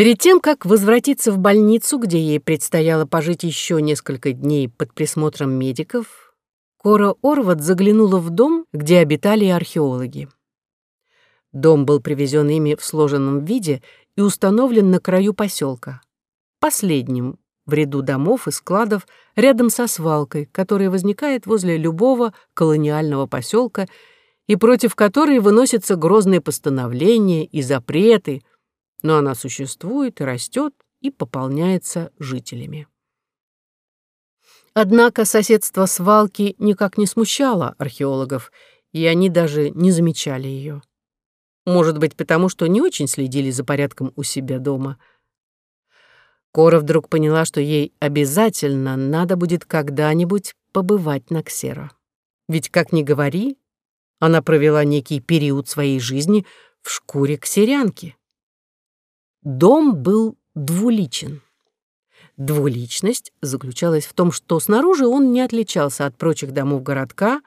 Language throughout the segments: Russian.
Перед тем, как возвратиться в больницу, где ей предстояло пожить еще несколько дней под присмотром медиков, Кора Орват заглянула в дом, где обитали археологи. Дом был привезен ими в сложенном виде и установлен на краю поселка, последним в ряду домов и складов рядом со свалкой, которая возникает возле любого колониального поселка и против которой выносятся грозные постановления и запреты, но она существует и растет и пополняется жителями. Однако соседство свалки никак не смущало археологов, и они даже не замечали ее. Может быть, потому что не очень следили за порядком у себя дома. Кора вдруг поняла, что ей обязательно надо будет когда-нибудь побывать на Ксера. Ведь, как ни говори, она провела некий период своей жизни в шкуре ксерянки. Дом был двуличен. Двуличность заключалась в том, что снаружи он не отличался от прочих домов городка,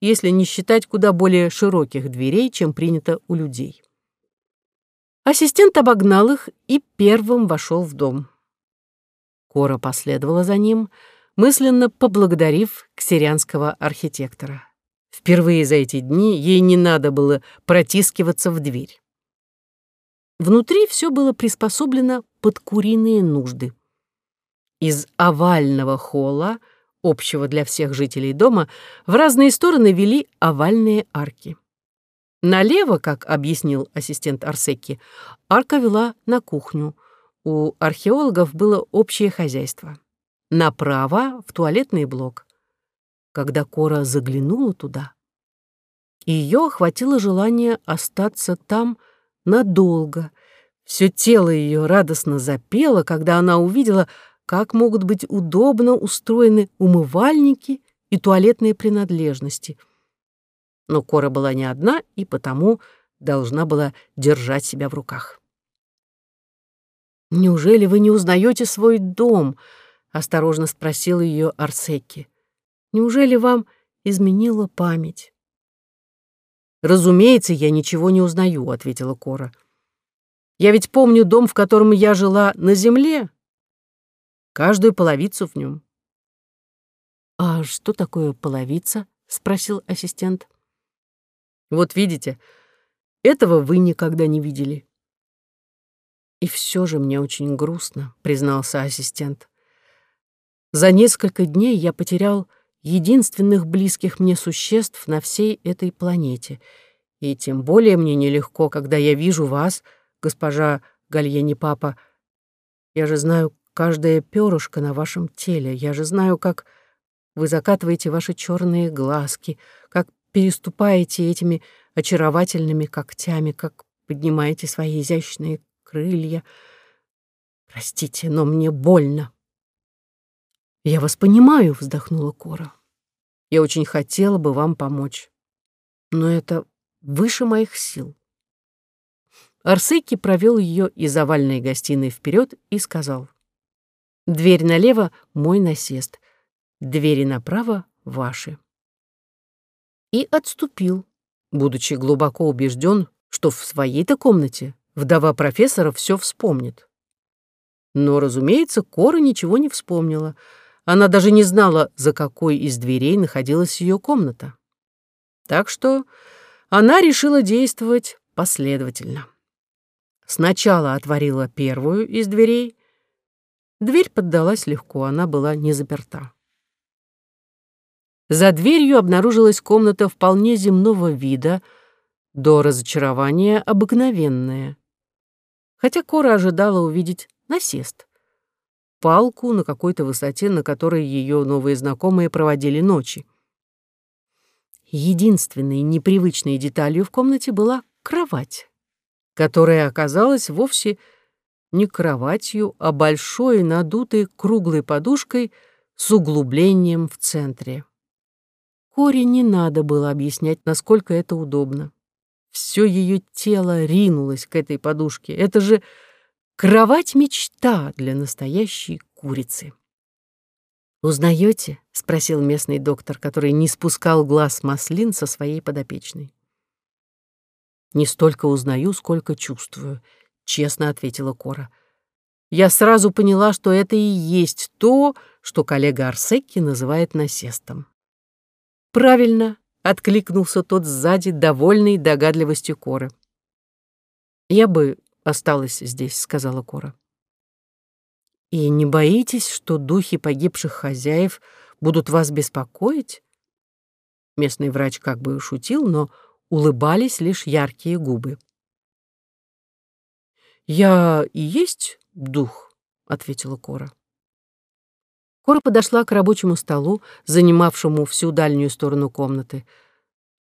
если не считать куда более широких дверей, чем принято у людей. Ассистент обогнал их и первым вошел в дом. Кора последовала за ним, мысленно поблагодарив ксирианского архитектора. Впервые за эти дни ей не надо было протискиваться в дверь. Внутри все было приспособлено под куриные нужды. Из овального холла, общего для всех жителей дома, в разные стороны вели овальные арки. Налево, как объяснил ассистент Арсеки, арка вела на кухню. У археологов было общее хозяйство. Направо — в туалетный блок. Когда Кора заглянула туда, ее охватило желание остаться там надолго. Все тело ее радостно запело, когда она увидела, как могут быть удобно устроены умывальники и туалетные принадлежности. Но Кора была не одна и потому должна была держать себя в руках. «Неужели вы не узнаете свой дом?» — осторожно спросил ее Арсеки. «Неужели вам изменила память?» «Разумеется, я ничего не узнаю», — ответила Кора. «Я ведь помню дом, в котором я жила на земле, каждую половицу в нем. «А что такое половица?» — спросил ассистент. «Вот видите, этого вы никогда не видели». «И все же мне очень грустно», — признался ассистент. «За несколько дней я потерял единственных близких мне существ на всей этой планете, и тем более мне нелегко, когда я вижу вас, госпожа Гальени Папа. Я же знаю, каждое перышко на вашем теле. Я же знаю, как вы закатываете ваши черные глазки, как переступаете этими очаровательными когтями, как поднимаете свои изящные крылья. Простите, но мне больно. Я вас понимаю, вздохнула Кора. Я очень хотела бы вам помочь. Но это выше моих сил. Арсейки провел ее из овальной гостиной вперед и сказал. Дверь налево — мой насест, двери направо — ваши. И отступил, будучи глубоко убежден, что в своей-то комнате вдова профессора все вспомнит. Но, разумеется, Кора ничего не вспомнила. Она даже не знала, за какой из дверей находилась ее комната. Так что она решила действовать последовательно. Сначала отворила первую из дверей, Дверь поддалась легко, она была не заперта. За дверью обнаружилась комната вполне земного вида, до разочарования обыкновенная. Хотя Кора ожидала увидеть насест. Палку на какой-то высоте, на которой ее новые знакомые проводили ночи. Единственной непривычной деталью в комнате была кровать, которая оказалась вовсе не кроватью, а большой надутой круглой подушкой с углублением в центре. Коре не надо было объяснять, насколько это удобно. Все ее тело ринулось к этой подушке. Это же кровать-мечта для настоящей курицы. «Узнаете?» — спросил местный доктор, который не спускал глаз маслин со своей подопечной. «Не столько узнаю, сколько чувствую», честно ответила Кора. я сразу поняла, что это и есть то, что коллега Арсекки называет насестом. «Правильно», — откликнулся тот сзади, довольный догадливостью Коры. «Я бы осталась здесь», — сказала Кора. «И не боитесь, что духи погибших хозяев будут вас беспокоить?» Местный врач как бы шутил, но улыбались лишь яркие губы. «Я и есть дух», — ответила Кора. Кора подошла к рабочему столу, занимавшему всю дальнюю сторону комнаты.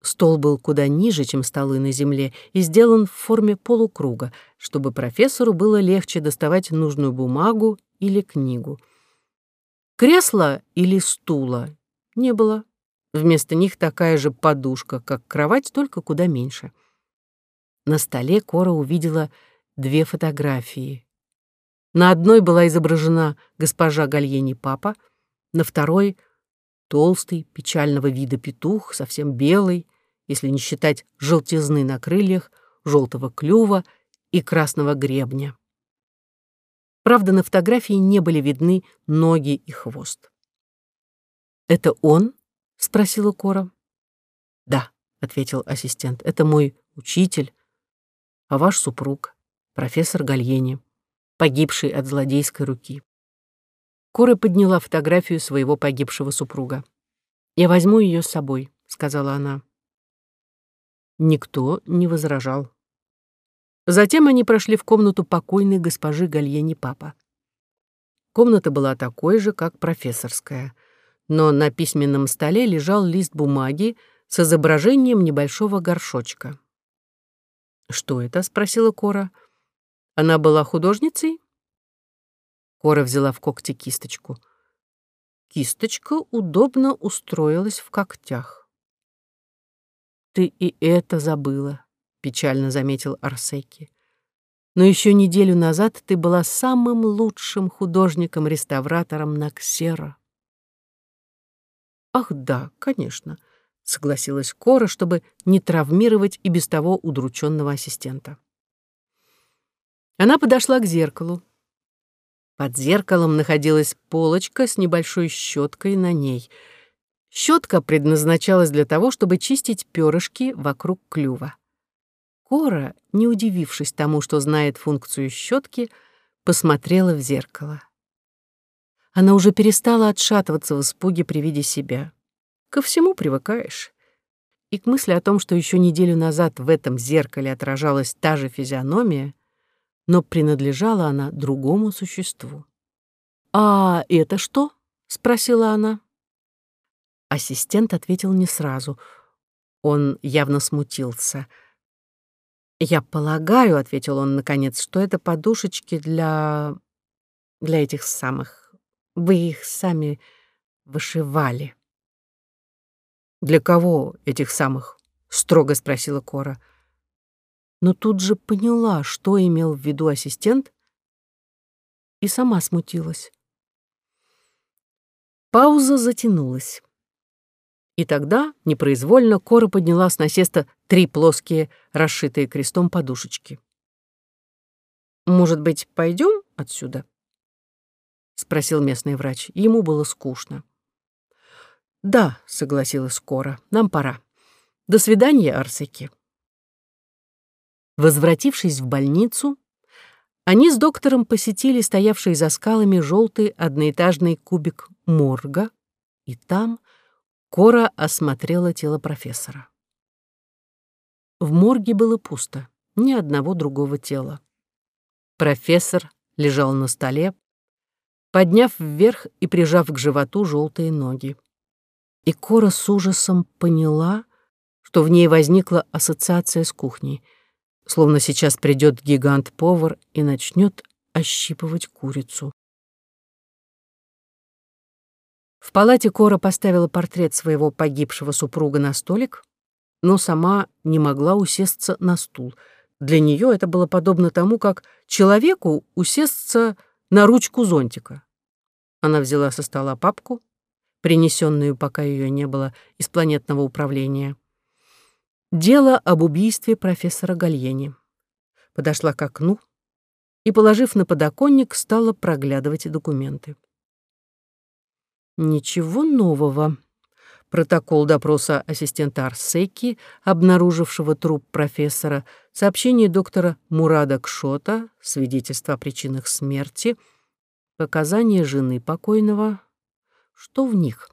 Стол был куда ниже, чем столы на земле, и сделан в форме полукруга, чтобы профессору было легче доставать нужную бумагу или книгу. Кресла или стула не было. Вместо них такая же подушка, как кровать, только куда меньше. На столе Кора увидела две фотографии. На одной была изображена госпожа Гальени Папа, на второй — толстый, печального вида петух, совсем белый, если не считать желтизны на крыльях, желтого клюва и красного гребня. Правда, на фотографии не были видны ноги и хвост. «Это он?» — спросила Кора. «Да», — ответил ассистент, — «это мой учитель, а ваш супруг профессор Гальени, погибший от злодейской руки. Кора подняла фотографию своего погибшего супруга. «Я возьму ее с собой», — сказала она. Никто не возражал. Затем они прошли в комнату покойной госпожи Гальени Папа. Комната была такой же, как профессорская, но на письменном столе лежал лист бумаги с изображением небольшого горшочка. «Что это?» — спросила Кора. Она была художницей? Кора взяла в когти кисточку. Кисточка удобно устроилась в когтях. «Ты и это забыла», — печально заметил Арсеки. «Но еще неделю назад ты была самым лучшим художником-реставратором на Ксера». «Ах да, конечно», — согласилась Кора, чтобы не травмировать и без того удрученного ассистента. Она подошла к зеркалу. Под зеркалом находилась полочка с небольшой щеткой на ней. Щетка предназначалась для того, чтобы чистить перышки вокруг клюва. Кора, не удивившись тому, что знает функцию щетки, посмотрела в зеркало. Она уже перестала отшатываться в испуге при виде себя. Ко всему привыкаешь. И к мысли о том, что еще неделю назад в этом зеркале отражалась та же физиономия, но принадлежала она другому существу. «А это что?» — спросила она. Ассистент ответил не сразу. Он явно смутился. «Я полагаю», — ответил он наконец, — «что это подушечки для... для этих самых... Вы их сами вышивали». «Для кого этих самых?» — строго спросила Кора но тут же поняла, что имел в виду ассистент, и сама смутилась. Пауза затянулась. И тогда, непроизвольно, Кора подняла с насеста три плоские, расшитые крестом подушечки. «Может быть, пойдем отсюда?» — спросил местный врач. Ему было скучно. «Да», — согласилась Кора, — «нам пора. До свидания, Арсеки». Возвратившись в больницу, они с доктором посетили стоявший за скалами желтый одноэтажный кубик морга, и там Кора осмотрела тело профессора. В морге было пусто, ни одного другого тела. Профессор лежал на столе, подняв вверх и прижав к животу желтые ноги. И Кора с ужасом поняла, что в ней возникла ассоциация с кухней — словно сейчас придет гигант-повар и начнет ощипывать курицу. В палате Кора поставила портрет своего погибшего супруга на столик, но сама не могла усесться на стул. Для нее это было подобно тому, как человеку усесться на ручку зонтика. Она взяла со стола папку, принесенную, пока ее не было, из планетного управления. Дело об убийстве профессора Гальени. Подошла к окну, и, положив на подоконник, стала проглядывать документы. Ничего нового. Протокол допроса ассистента Арсеки, обнаружившего труп профессора, сообщение доктора Мурада Кшота, свидетельство о причинах смерти, показания жены покойного. Что в них?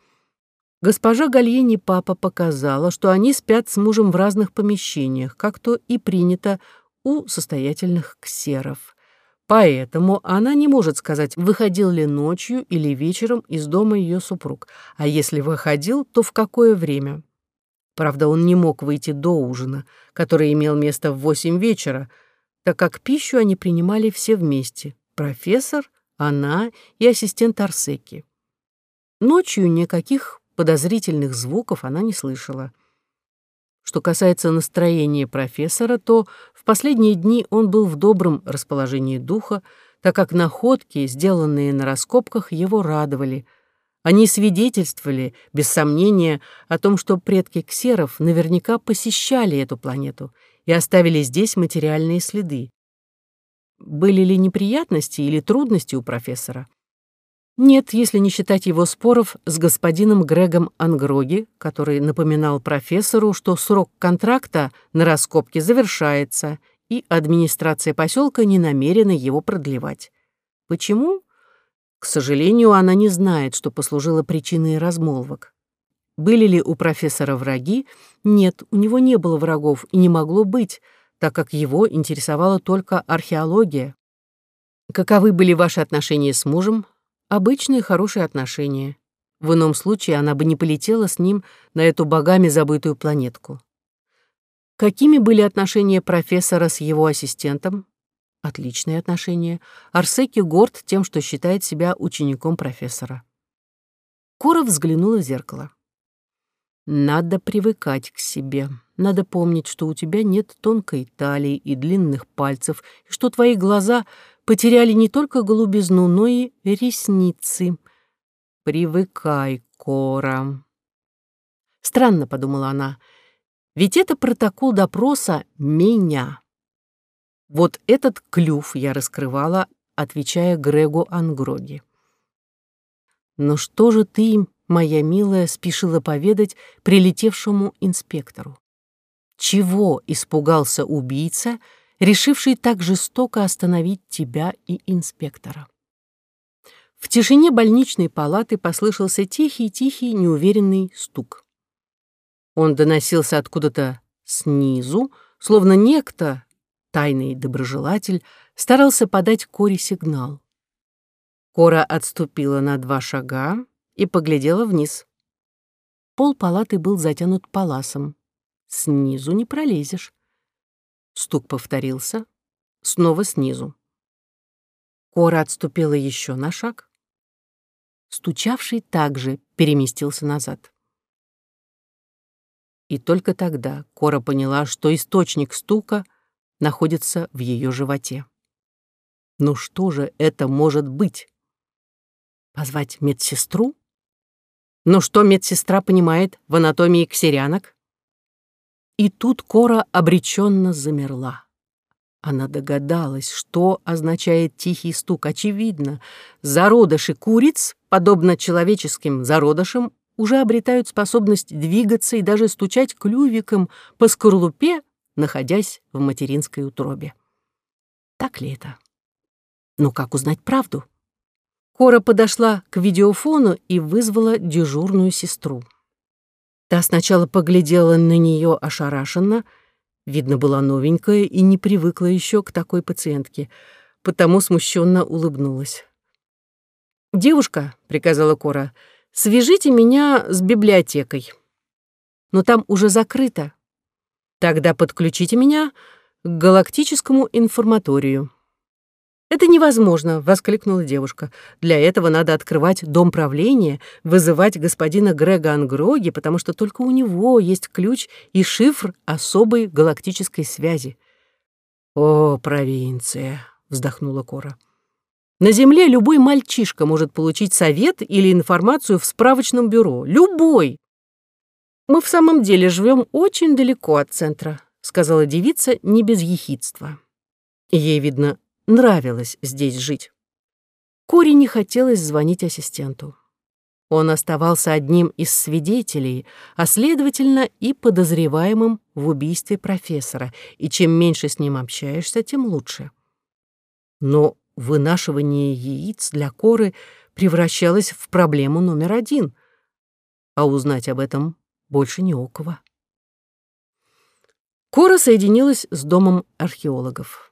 Госпожа Гальени папа показала, что они спят с мужем в разных помещениях, как то и принято у состоятельных ксеров. Поэтому она не может сказать, выходил ли ночью или вечером из дома ее супруг, а если выходил, то в какое время. Правда, он не мог выйти до ужина, который имел место в восемь вечера, так как пищу они принимали все вместе — профессор, она и ассистент Арсеки. Ночью никаких подозрительных звуков она не слышала. Что касается настроения профессора, то в последние дни он был в добром расположении духа, так как находки, сделанные на раскопках, его радовали. Они свидетельствовали, без сомнения, о том, что предки ксеров наверняка посещали эту планету и оставили здесь материальные следы. Были ли неприятности или трудности у профессора? Нет, если не считать его споров с господином Грегом Ангроги, который напоминал профессору, что срок контракта на раскопке завершается, и администрация поселка не намерена его продлевать. Почему? К сожалению, она не знает, что послужило причиной размолвок. Были ли у профессора враги? Нет, у него не было врагов и не могло быть, так как его интересовала только археология. Каковы были ваши отношения с мужем? Обычные хорошие отношения. В ином случае она бы не полетела с ним на эту богами забытую планетку. Какими были отношения профессора с его ассистентом? Отличные отношения. Арсеки горд тем, что считает себя учеником профессора. Кора взглянула в зеркало. Надо привыкать к себе. Надо помнить, что у тебя нет тонкой талии и длинных пальцев, и что твои глаза потеряли не только голубизну, но и ресницы. Привыкай, Кора. Странно, подумала она, ведь это протокол допроса меня. Вот этот клюв я раскрывала, отвечая Грегу Ангроги. Но что же ты, моя милая, спешила поведать прилетевшему инспектору? Чего испугался убийца, решивший так жестоко остановить тебя и инспектора. В тишине больничной палаты послышался тихий-тихий неуверенный стук. Он доносился откуда-то снизу, словно некто, тайный доброжелатель, старался подать Коре сигнал. Кора отступила на два шага и поглядела вниз. Пол палаты был затянут паласом. Снизу не пролезешь. Стук повторился, снова снизу. Кора отступила еще на шаг. Стучавший также переместился назад. И только тогда Кора поняла, что источник стука находится в ее животе. Ну что же это может быть? Позвать медсестру? Но что медсестра понимает в анатомии ксерянок? И тут Кора обреченно замерла. Она догадалась, что означает тихий стук. Очевидно, зародыши куриц, подобно человеческим зародышам, уже обретают способность двигаться и даже стучать клювиком по скорлупе, находясь в материнской утробе. Так ли это? Но как узнать правду? Кора подошла к видеофону и вызвала дежурную сестру. Та сначала поглядела на нее ошарашенно, видно, была новенькая и не привыкла еще к такой пациентке, потому смущенно улыбнулась. «Девушка», — приказала Кора, — «свяжите меня с библиотекой». «Но там уже закрыто». «Тогда подключите меня к галактическому информаторию». «Это невозможно!» — воскликнула девушка. «Для этого надо открывать дом правления, вызывать господина Грега Ангроги, потому что только у него есть ключ и шифр особой галактической связи». «О, провинция!» — вздохнула Кора. «На Земле любой мальчишка может получить совет или информацию в справочном бюро. Любой!» «Мы в самом деле живем очень далеко от центра», — сказала девица не без ехидства. Ей, видно, нравилось здесь жить. Коре не хотелось звонить ассистенту. Он оставался одним из свидетелей, а следовательно и подозреваемым в убийстве профессора, и чем меньше с ним общаешься, тем лучше. Но вынашивание яиц для коры превращалось в проблему номер один, а узнать об этом больше не у кого. Кора соединилась с домом археологов.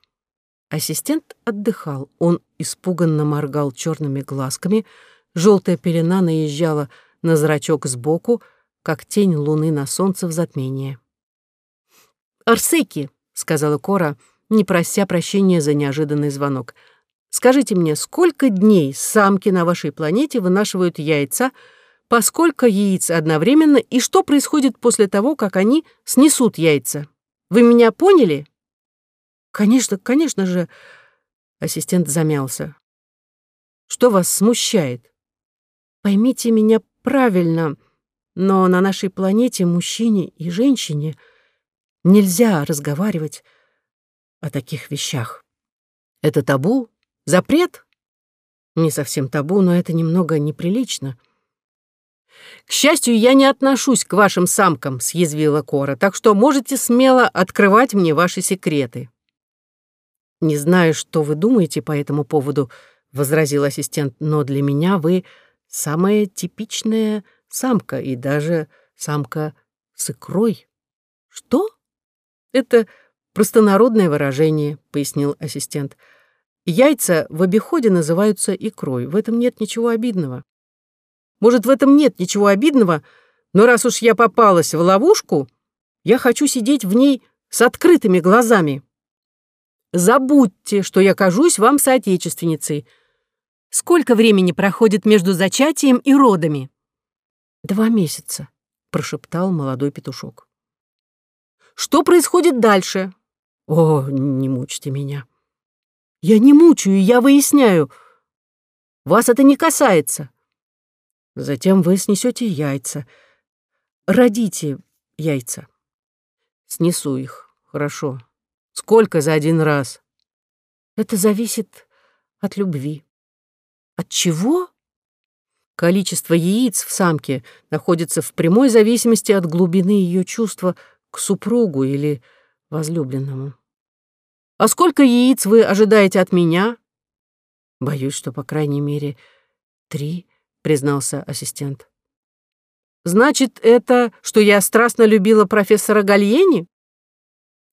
Ассистент отдыхал, он испуганно моргал черными глазками, Желтая пелена наезжала на зрачок сбоку, как тень луны на солнце в затмении. «Арсеки», — сказала Кора, не прося прощения за неожиданный звонок, «скажите мне, сколько дней самки на вашей планете вынашивают яйца, поскольку яиц одновременно, и что происходит после того, как они снесут яйца? Вы меня поняли?» «Конечно, конечно же», — ассистент замялся. «Что вас смущает?» Поймите меня правильно, но на нашей планете мужчине и женщине нельзя разговаривать о таких вещах. Это табу? Запрет? Не совсем табу, но это немного неприлично. «К счастью, я не отношусь к вашим самкам», — съязвила Кора, «так что можете смело открывать мне ваши секреты». «Не знаю, что вы думаете по этому поводу», — возразил ассистент, «но для меня вы самая типичная самка и даже самка с икрой. Что? Это простонародное выражение, пояснил ассистент. Яйца в обиходе называются икрой. В этом нет ничего обидного. Может, в этом нет ничего обидного, но раз уж я попалась в ловушку, я хочу сидеть в ней с открытыми глазами. Забудьте, что я кажусь вам соотечественницей — Сколько времени проходит между зачатием и родами? Два месяца, прошептал молодой петушок. Что происходит дальше? О, не мучьте меня. Я не мучаю, я выясняю. Вас это не касается. Затем вы снесете яйца. Родите яйца. Снесу их. Хорошо. Сколько за один раз? Это зависит от любви. От чего? Количество яиц в самке находится в прямой зависимости от глубины ее чувства к супругу или возлюбленному. А сколько яиц вы ожидаете от меня? Боюсь, что, по крайней мере, три, признался ассистент. Значит, это, что я страстно любила профессора Гальени?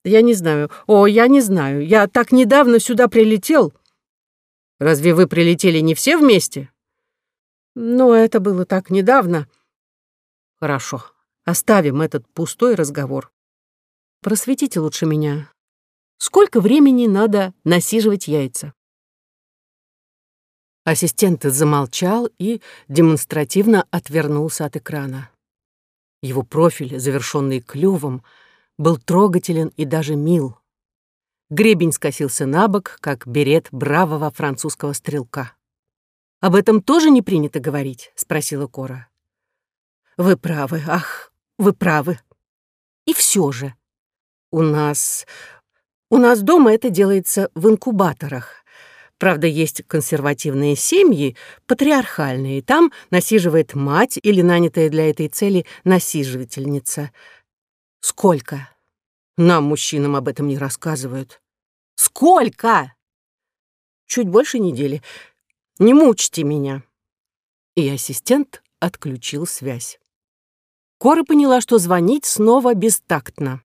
Я не знаю. О, я не знаю. Я так недавно сюда прилетел. Разве вы прилетели не все вместе? Ну, это было так недавно. Хорошо, оставим этот пустой разговор. Просветите лучше меня. Сколько времени надо насиживать яйца? Ассистент замолчал и демонстративно отвернулся от экрана. Его профиль, завершенный клювом, был трогателен и даже мил. Гребень скосился на бок, как берет бравого французского стрелка. «Об этом тоже не принято говорить?» — спросила Кора. «Вы правы, ах, вы правы. И все же. У нас... У нас дома это делается в инкубаторах. Правда, есть консервативные семьи, патриархальные. Там насиживает мать или нанятая для этой цели насиживательница. Сколько? Нам, мужчинам, об этом не рассказывают. Сколько? Чуть больше недели. Не мучьте меня. И ассистент отключил связь. Кора поняла, что звонить снова бестактно.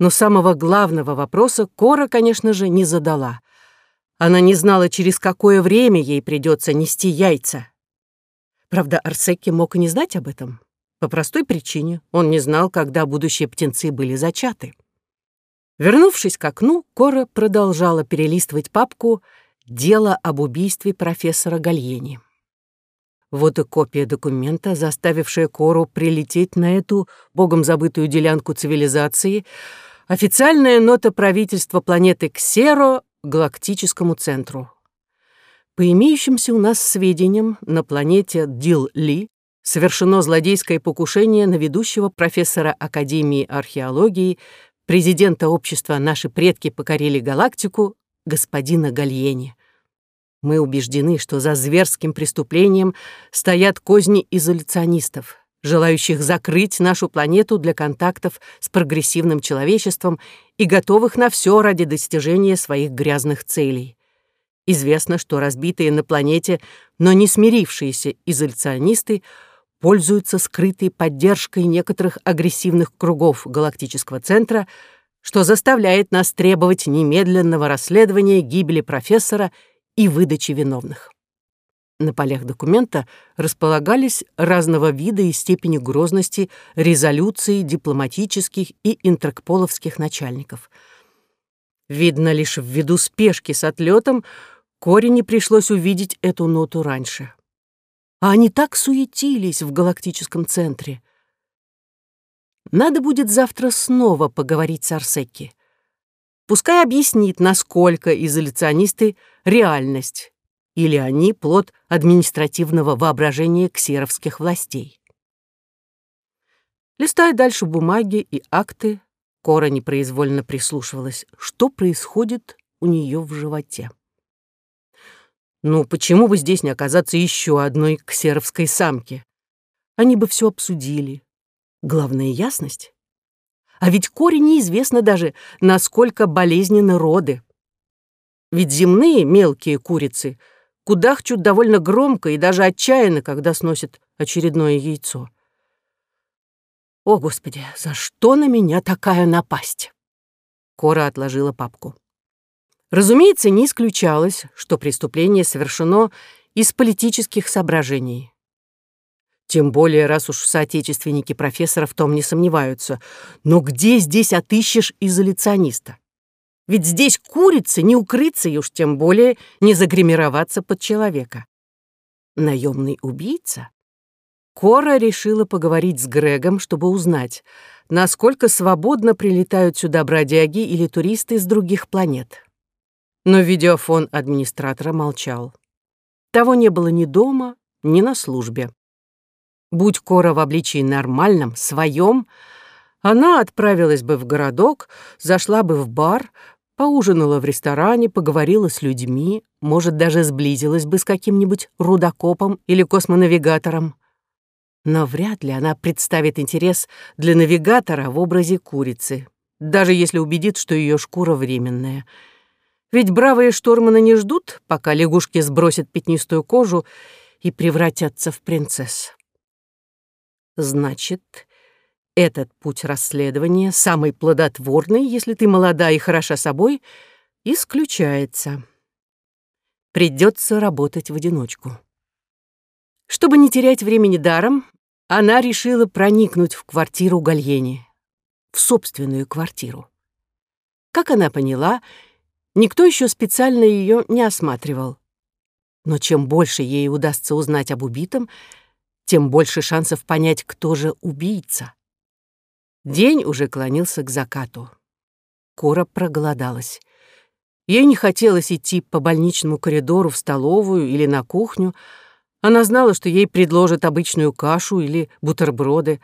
Но самого главного вопроса Кора, конечно же, не задала. Она не знала, через какое время ей придется нести яйца. Правда, Арсеки мог и не знать об этом. По простой причине он не знал, когда будущие птенцы были зачаты. Вернувшись к окну, Кора продолжала перелистывать папку «Дело об убийстве профессора Гальени». Вот и копия документа, заставившая Кору прилететь на эту богом забытую делянку цивилизации, официальная нота правительства планеты Ксеро Галактическому центру. По имеющимся у нас сведениям, на планете Дил-Ли совершено злодейское покушение на ведущего профессора Академии археологии президента общества «Наши предки покорили галактику» господина Гальени. Мы убеждены, что за зверским преступлением стоят козни изоляционистов, желающих закрыть нашу планету для контактов с прогрессивным человечеством и готовых на все ради достижения своих грязных целей. Известно, что разбитые на планете, но не смирившиеся изоляционисты пользуются скрытой поддержкой некоторых агрессивных кругов галактического центра, что заставляет нас требовать немедленного расследования гибели профессора и выдачи виновных. На полях документа располагались разного вида и степени грозности резолюции дипломатических и интеркполовских начальников. Видно, лишь ввиду спешки с отлетом Коре не пришлось увидеть эту ноту раньше. А они так суетились в галактическом центре. Надо будет завтра снова поговорить с Арсеки. Пускай объяснит, насколько изоляционисты — реальность, или они — плод административного воображения ксеровских властей. Листая дальше бумаги и акты, Кора непроизвольно прислушивалась, что происходит у нее в животе. Ну, почему бы здесь не оказаться еще одной ксеровской самки? Они бы все обсудили. Главная ясность. А ведь Коре неизвестно даже, насколько болезненны роды. Ведь земные мелкие курицы кудахчут довольно громко и даже отчаянно, когда сносят очередное яйцо. О, Господи, за что на меня такая напасть? Кора отложила папку. Разумеется, не исключалось, что преступление совершено из политических соображений. Тем более, раз уж соотечественники профессора в том не сомневаются. Но где здесь отыщешь изоляциониста? Ведь здесь курица, не укрыться и уж тем более не загримироваться под человека. Наемный убийца? Кора решила поговорить с Грегом, чтобы узнать, насколько свободно прилетают сюда бродяги или туристы с других планет. Но видеофон администратора молчал. Того не было ни дома, ни на службе. Будь Кора в обличии нормальном, своем, она отправилась бы в городок, зашла бы в бар, поужинала в ресторане, поговорила с людьми, может, даже сблизилась бы с каким-нибудь рудокопом или космонавигатором. Но вряд ли она представит интерес для навигатора в образе курицы, даже если убедит, что ее шкура временная. Ведь бравые штурманы не ждут, пока лягушки сбросят пятнистую кожу и превратятся в принцесс. Значит, этот путь расследования, самый плодотворный, если ты молода и хороша собой, исключается. Придется работать в одиночку. Чтобы не терять времени даром, она решила проникнуть в квартиру Гальени, в собственную квартиру. Как она поняла, никто еще специально ее не осматривал. Но чем больше ей удастся узнать об убитом, тем больше шансов понять, кто же убийца. День уже клонился к закату. Кора проголодалась. Ей не хотелось идти по больничному коридору в столовую или на кухню. Она знала, что ей предложат обычную кашу или бутерброды.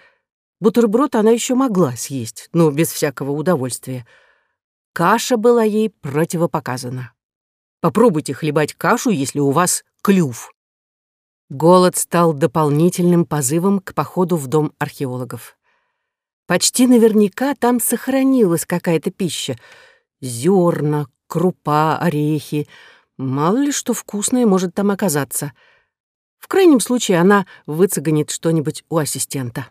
Бутерброд она еще могла съесть, но без всякого удовольствия. Каша была ей противопоказана. Попробуйте хлебать кашу, если у вас клюв. Голод стал дополнительным позывом к походу в дом археологов. Почти наверняка там сохранилась какая-то пища. Зерна, крупа, орехи. Мало ли что вкусное может там оказаться. В крайнем случае она выцеганит что-нибудь у ассистента.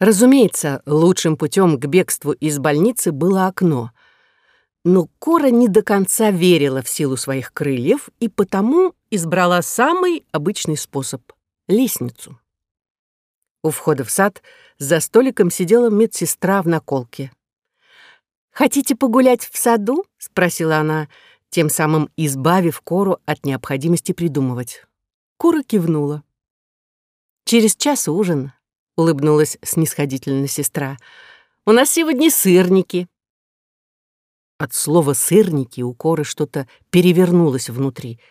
Разумеется, лучшим путем к бегству из больницы было окно. Но Кора не до конца верила в силу своих крыльев и потому избрала самый обычный способ — лестницу. У входа в сад за столиком сидела медсестра в наколке. «Хотите погулять в саду?» — спросила она, тем самым избавив Кору от необходимости придумывать. Кора кивнула. «Через час ужин», — улыбнулась снисходительно сестра. «У нас сегодня сырники». От слова «сырники» у Коры что-то перевернулось внутри —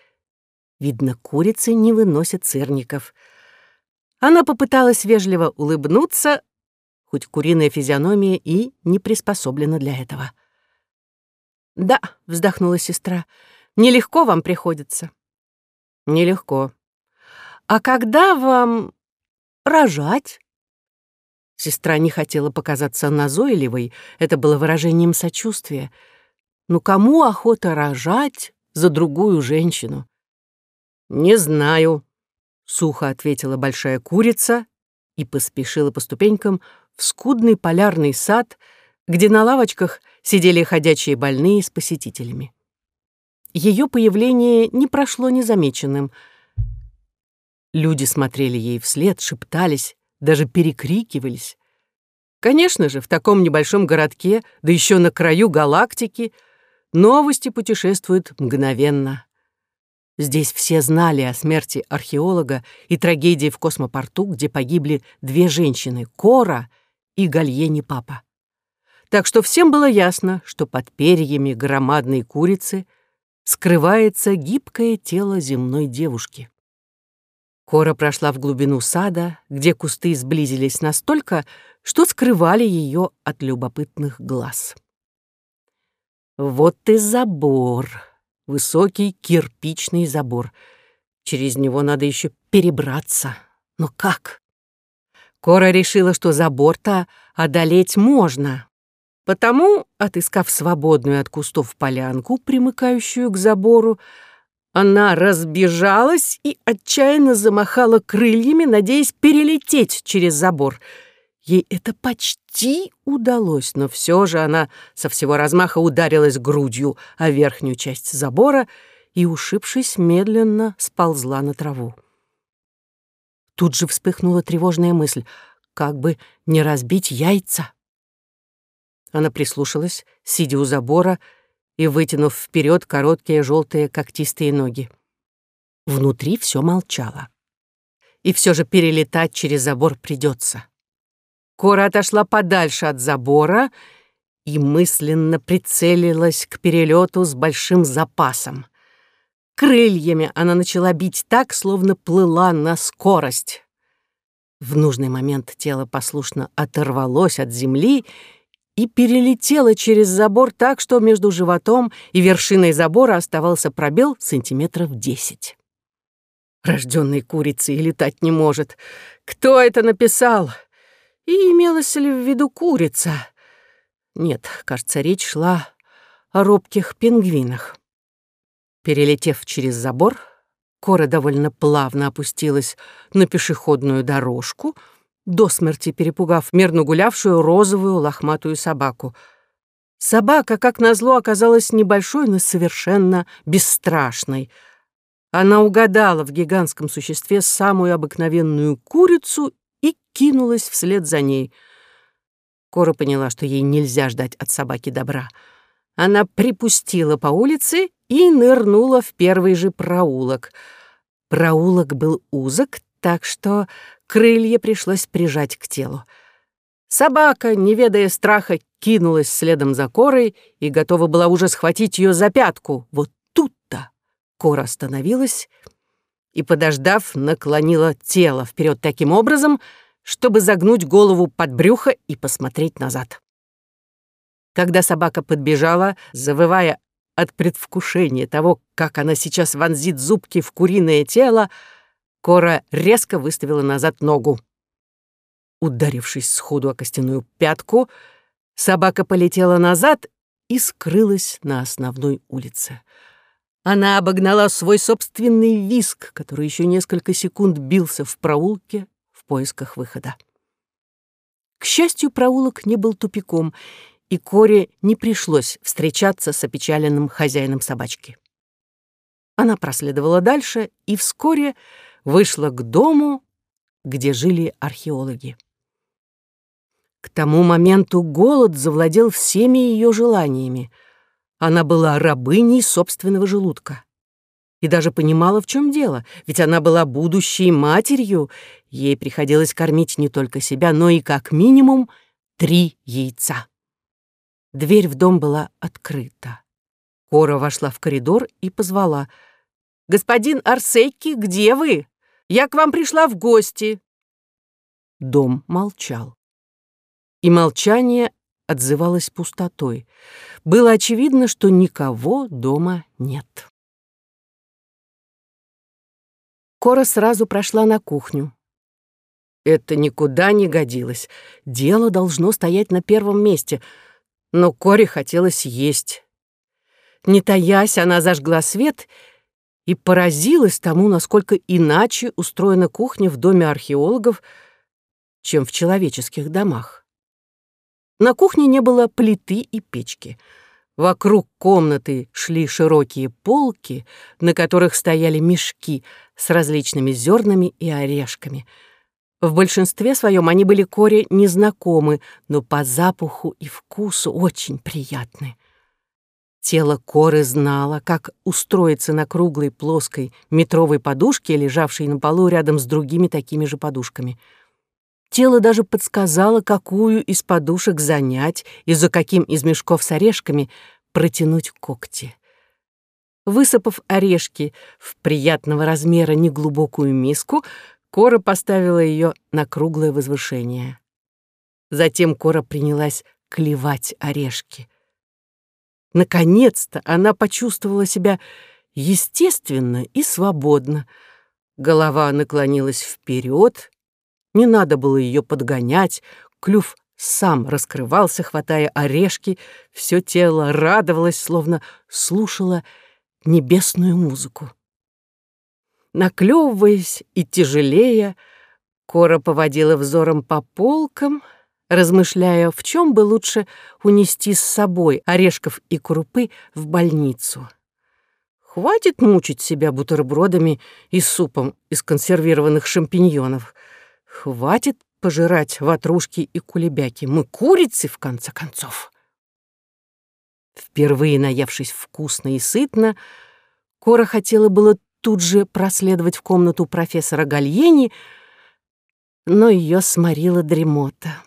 Видно, курицы не выносят сырников. Она попыталась вежливо улыбнуться, хоть куриная физиономия и не приспособлена для этого. «Да», — вздохнула сестра, — «нелегко вам приходится». «Нелегко». «А когда вам рожать?» Сестра не хотела показаться назойливой, это было выражением сочувствия. Ну кому охота рожать за другую женщину? «Не знаю», — сухо ответила большая курица и поспешила по ступенькам в скудный полярный сад, где на лавочках сидели ходячие больные с посетителями. Ее появление не прошло незамеченным. Люди смотрели ей вслед, шептались, даже перекрикивались. Конечно же, в таком небольшом городке, да еще на краю галактики, новости путешествуют мгновенно. Здесь все знали о смерти археолога и трагедии в космопорту, где погибли две женщины — Кора и Гальени Папа. Так что всем было ясно, что под перьями громадной курицы скрывается гибкое тело земной девушки. Кора прошла в глубину сада, где кусты сблизились настолько, что скрывали ее от любопытных глаз. Вот и забор, высокий кирпичный забор. Через него надо еще перебраться. Но как? Кора решила, что забор-то одолеть можно. Потому, отыскав свободную от кустов полянку, примыкающую к забору, она разбежалась и отчаянно замахала крыльями, надеясь перелететь через забор. Ей это почти удалось, но все же она со всего размаха ударилась грудью о верхнюю часть забора и, ушибшись, медленно сползла на траву. Тут же вспыхнула тревожная мысль, как бы не разбить яйца. Она прислушалась, сидя у забора, и вытянув вперед короткие желтые когтистые ноги. Внутри все молчало. И все же перелетать через забор придется. Кора отошла подальше от забора и мысленно прицелилась к перелету с большим запасом. Крыльями она начала бить так, словно плыла на скорость. В нужный момент тело послушно оторвалось от земли и перелетела через забор так, что между животом и вершиной забора оставался пробел сантиметров десять. Рожденной курицей летать не может. Кто это написал? И имелась ли в виду курица? Нет, кажется, речь шла о робких пингвинах. Перелетев через забор, Кора довольно плавно опустилась на пешеходную дорожку — до смерти перепугав мирно гулявшую розовую лохматую собаку. Собака, как назло, оказалась небольшой, но совершенно бесстрашной. Она угадала в гигантском существе самую обыкновенную курицу и кинулась вслед за ней. Кора поняла, что ей нельзя ждать от собаки добра. Она припустила по улице и нырнула в первый же проулок. Проулок был узок, так что крылья пришлось прижать к телу. Собака, не ведая страха, кинулась следом за Корой и готова была уже схватить ее за пятку. Вот тут-то Кора остановилась и, подождав, наклонила тело вперед таким образом, чтобы загнуть голову под брюхо и посмотреть назад. Когда собака подбежала, завывая от предвкушения того, как она сейчас вонзит зубки в куриное тело, Кора резко выставила назад ногу. Ударившись сходу о костяную пятку, собака полетела назад и скрылась на основной улице. Она обогнала свой собственный виск, который еще несколько секунд бился в проулке в поисках выхода. К счастью, проулок не был тупиком, и Коре не пришлось встречаться с опечаленным хозяином собачки. Она проследовала дальше и вскоре вышла к дому, где жили археологи. К тому моменту голод завладел всеми ее желаниями. Она была рабыней собственного желудка. И даже понимала, в чем дело, ведь она была будущей матерью, ей приходилось кормить не только себя, но и как минимум три яйца. Дверь в дом была открыта. Кора вошла в коридор и позвала. «Господин Арсейки, где вы?» Я к вам пришла в гости». Дом молчал. И молчание отзывалось пустотой, было очевидно, что никого дома нет. Кора сразу прошла на кухню. Это никуда не годилось. Дело должно стоять на первом месте. Но Коре хотелось есть. Не таясь, она зажгла свет и поразилась тому, насколько иначе устроена кухня в доме археологов, чем в человеческих домах. На кухне не было плиты и печки. Вокруг комнаты шли широкие полки, на которых стояли мешки с различными зернами и орешками. В большинстве своем они были коре незнакомы, но по запаху и вкусу очень приятны. Тело коры знало, как устроиться на круглой плоской метровой подушке, лежавшей на полу рядом с другими такими же подушками — Тело даже подсказало, какую из подушек занять и за каким из мешков с орешками протянуть когти. Высыпав орешки в приятного размера неглубокую миску, Кора поставила ее на круглое возвышение. Затем Кора принялась клевать орешки. Наконец-то она почувствовала себя естественно и свободно. Голова наклонилась вперед, не надо было ее подгонять, клюв сам раскрывался, хватая орешки, все тело радовалось, словно слушало небесную музыку. Наклевываясь и тяжелее, Кора поводила взором по полкам, размышляя, в чем бы лучше унести с собой орешков и крупы в больницу. Хватит мучить себя бутербродами и супом из консервированных шампиньонов — Хватит пожирать ватрушки и кулебяки. Мы курицы, в конце концов. Впервые наевшись вкусно и сытно, Кора хотела было тут же проследовать в комнату профессора Гальени, но ее сморила дремота.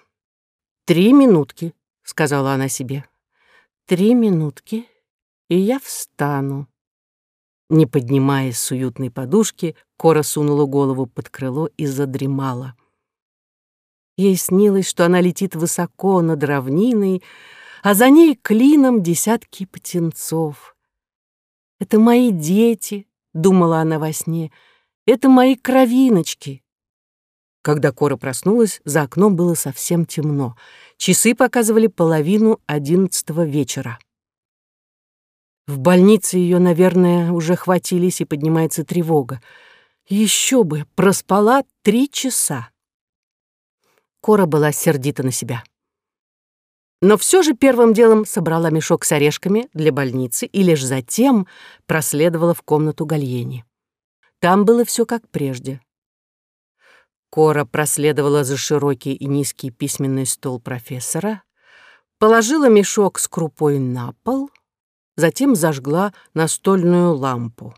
«Три минутки», — сказала она себе. «Три минутки, и я встану». Не поднимаясь с уютной подушки, Кора сунула голову под крыло и задремала. Ей снилось, что она летит высоко над равниной, а за ней клином десятки птенцов. «Это мои дети», — думала она во сне, — «это мои кровиночки». Когда Кора проснулась, за окном было совсем темно. Часы показывали половину одиннадцатого вечера. В больнице ее, наверное, уже хватились и поднимается тревога. Еще бы, проспала три часа. Кора была сердита на себя. Но все же первым делом собрала мешок с орешками для больницы и лишь затем проследовала в комнату Гальени. Там было все как прежде. Кора проследовала за широкий и низкий письменный стол профессора, положила мешок с крупой на пол, затем зажгла настольную лампу.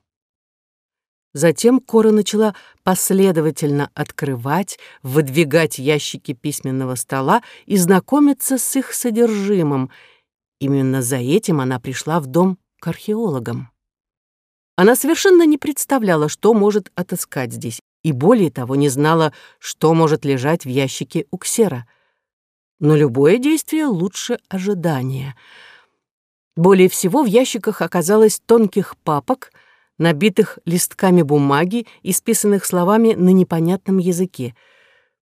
Затем Кора начала последовательно открывать, выдвигать ящики письменного стола и знакомиться с их содержимым. Именно за этим она пришла в дом к археологам. Она совершенно не представляла, что может отыскать здесь, и более того, не знала, что может лежать в ящике у ксера. Но любое действие лучше ожидания. Более всего в ящиках оказалось тонких папок — набитых листками бумаги, исписанных словами на непонятном языке.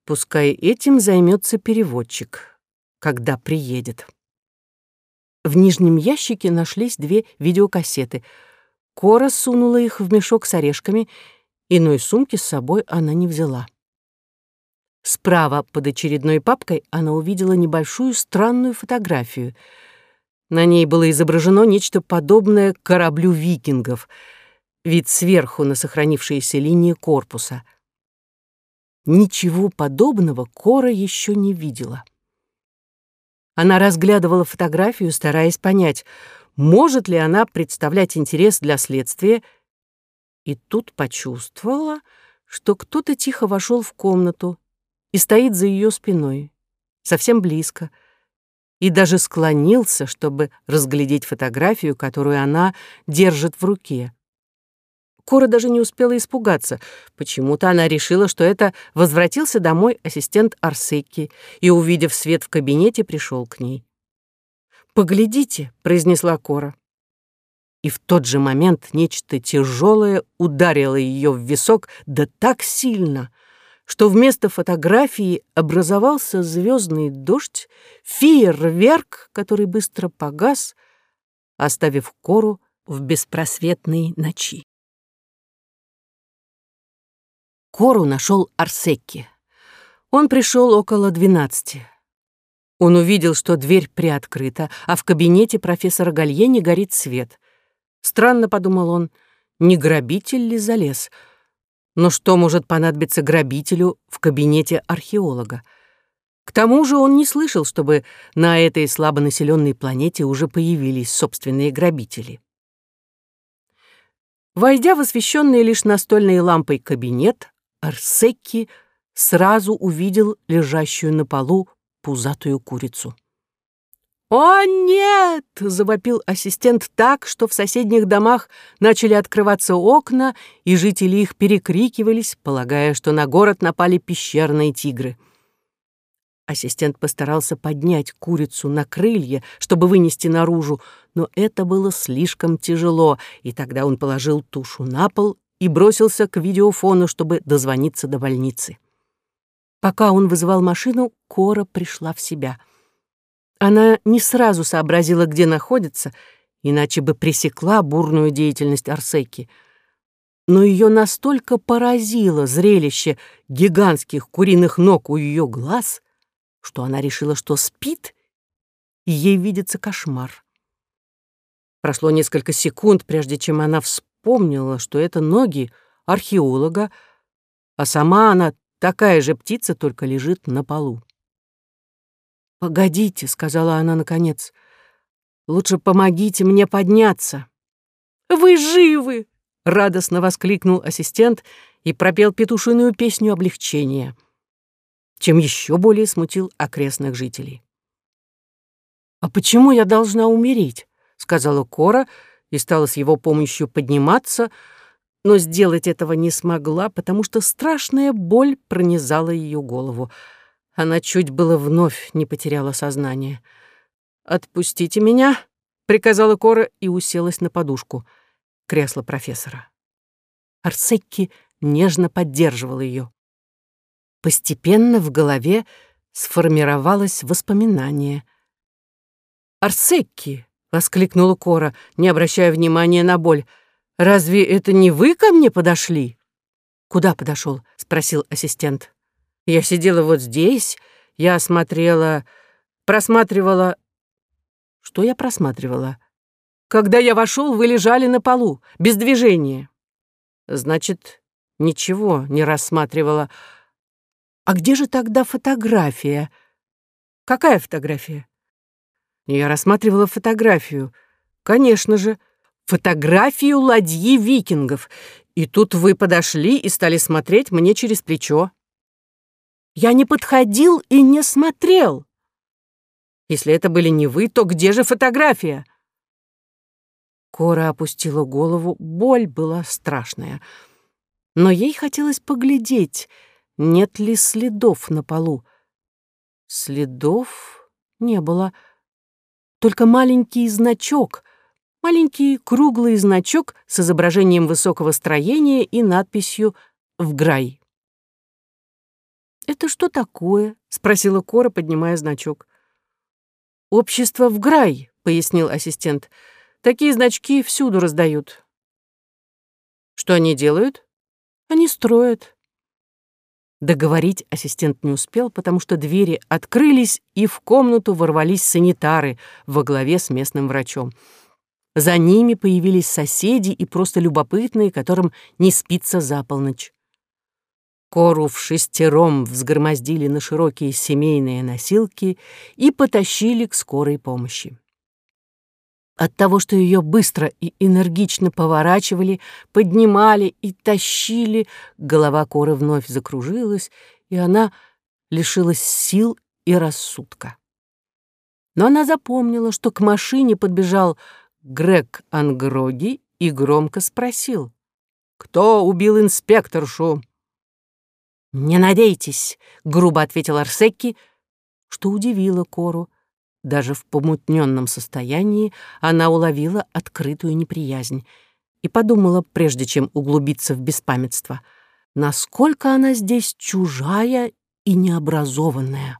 Пускай этим займется переводчик, когда приедет. В нижнем ящике нашлись две видеокассеты. Кора сунула их в мешок с орешками, иной сумки с собой она не взяла. Справа под очередной папкой она увидела небольшую странную фотографию. На ней было изображено нечто подобное кораблю викингов — вид сверху на сохранившиеся линии корпуса. Ничего подобного Кора еще не видела. Она разглядывала фотографию, стараясь понять, может ли она представлять интерес для следствия, и тут почувствовала, что кто-то тихо вошел в комнату и стоит за ее спиной, совсем близко, и даже склонился, чтобы разглядеть фотографию, которую она держит в руке. Кора даже не успела испугаться. Почему-то она решила, что это возвратился домой ассистент Арсеки и, увидев свет в кабинете, пришел к ней. «Поглядите», — произнесла Кора. И в тот же момент нечто тяжелое ударило ее в висок, да так сильно, что вместо фотографии образовался звездный дождь, фейерверк, который быстро погас, оставив Кору в беспросветной ночи. Кору нашел Арсекки. Он пришел около двенадцати. Он увидел, что дверь приоткрыта, а в кабинете профессора Гальени горит свет. Странно, подумал он, не грабитель ли залез? Но что может понадобиться грабителю в кабинете археолога? К тому же он не слышал, чтобы на этой слабонаселенной планете уже появились собственные грабители. Войдя в освещенный лишь настольной лампой кабинет, Арсекки сразу увидел лежащую на полу пузатую курицу. «О, нет!» — завопил ассистент так, что в соседних домах начали открываться окна, и жители их перекрикивались, полагая, что на город напали пещерные тигры. Ассистент постарался поднять курицу на крылья, чтобы вынести наружу, но это было слишком тяжело, и тогда он положил тушу на пол и бросился к видеофону, чтобы дозвониться до больницы. Пока он вызывал машину, Кора пришла в себя. Она не сразу сообразила, где находится, иначе бы пресекла бурную деятельность Арсеки. Но ее настолько поразило зрелище гигантских куриных ног у ее глаз, что она решила, что спит, и ей видится кошмар. Прошло несколько секунд, прежде чем она вспомнила, что это ноги археолога, а сама она Такая же птица только лежит на полу. «Погодите», — сказала она наконец, — «лучше помогите мне подняться». «Вы живы!» — радостно воскликнул ассистент и пропел петушиную песню облегчения, чем еще более смутил окрестных жителей. «А почему я должна умереть?» — сказала Кора и стала с его помощью подниматься, — но сделать этого не смогла, потому что страшная боль пронизала ее голову. Она чуть было вновь не потеряла сознание. «Отпустите меня», — приказала Кора и уселась на подушку, кресло профессора. Арсекки нежно поддерживал ее. Постепенно в голове сформировалось воспоминание. «Арсекки!» — воскликнула Кора, не обращая внимания на боль — Разве это не вы ко мне подошли?» «Куда подошел?» — спросил ассистент. «Я сидела вот здесь, я смотрела, просматривала...» «Что я просматривала?» «Когда я вошел, вы лежали на полу, без движения». «Значит, ничего не рассматривала. А где же тогда фотография?» «Какая фотография?» «Я рассматривала фотографию. Конечно же, фотографию ладьи викингов, и тут вы подошли и стали смотреть мне через плечо. Я не подходил и не смотрел. Если это были не вы, то где же фотография? Кора опустила голову, боль была страшная. Но ей хотелось поглядеть, нет ли следов на полу. Следов не было, только маленький значок — маленький круглый значок с изображением высокого строения и надписью «Вграй». «Это что такое?» — спросила Кора, поднимая значок. «Общество Вграй», — пояснил ассистент. «Такие значки всюду раздают». «Что они делают?» «Они строят». Договорить ассистент не успел, потому что двери открылись, и в комнату ворвались санитары во главе с местным врачом. За ними появились соседи и просто любопытные, которым не спится за полночь. Кору в шестером взгромоздили на широкие семейные носилки и потащили к скорой помощи. От того, что ее быстро и энергично поворачивали, поднимали и тащили, голова Коры вновь закружилась, и она лишилась сил и рассудка. Но она запомнила, что к машине подбежал Грег Ангроги и громко спросил. «Кто убил инспекторшу?» «Не надейтесь», — грубо ответил Арсекки, что удивило Кору. Даже в помутненном состоянии она уловила открытую неприязнь и подумала, прежде чем углубиться в беспамятство, насколько она здесь чужая и необразованная.